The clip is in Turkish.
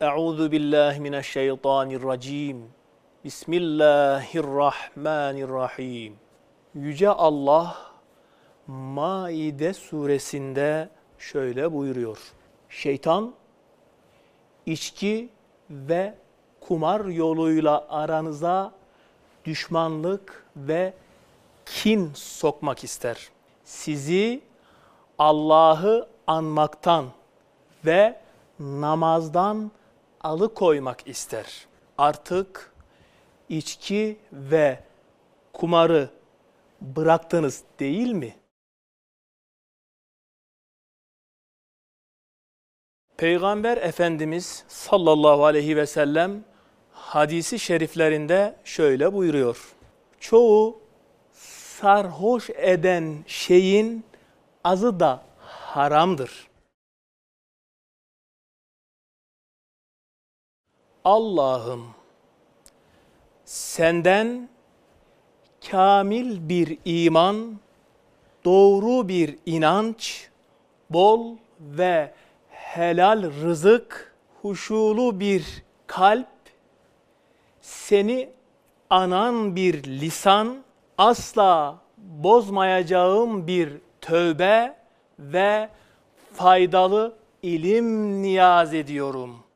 Euzu billahi mineşşeytanirracim. Bismillahirrahmanirrahim. Yüce Allah Maide suresinde şöyle buyuruyor. Şeytan içki ve kumar yoluyla aranıza düşmanlık ve kin sokmak ister. Sizi Allah'ı anmaktan ve namazdan alıkoymak ister. Artık içki ve kumarı bıraktınız değil mi? Peygamber Efendimiz sallallahu aleyhi ve sellem hadisi şeriflerinde şöyle buyuruyor. Çoğu sarhoş eden şeyin azı da haramdır. Allah'ım senden kamil bir iman, doğru bir inanç, bol ve helal rızık, huşulu bir kalp, seni anan bir lisan, asla bozmayacağım bir tövbe ve faydalı ilim niyaz ediyorum.''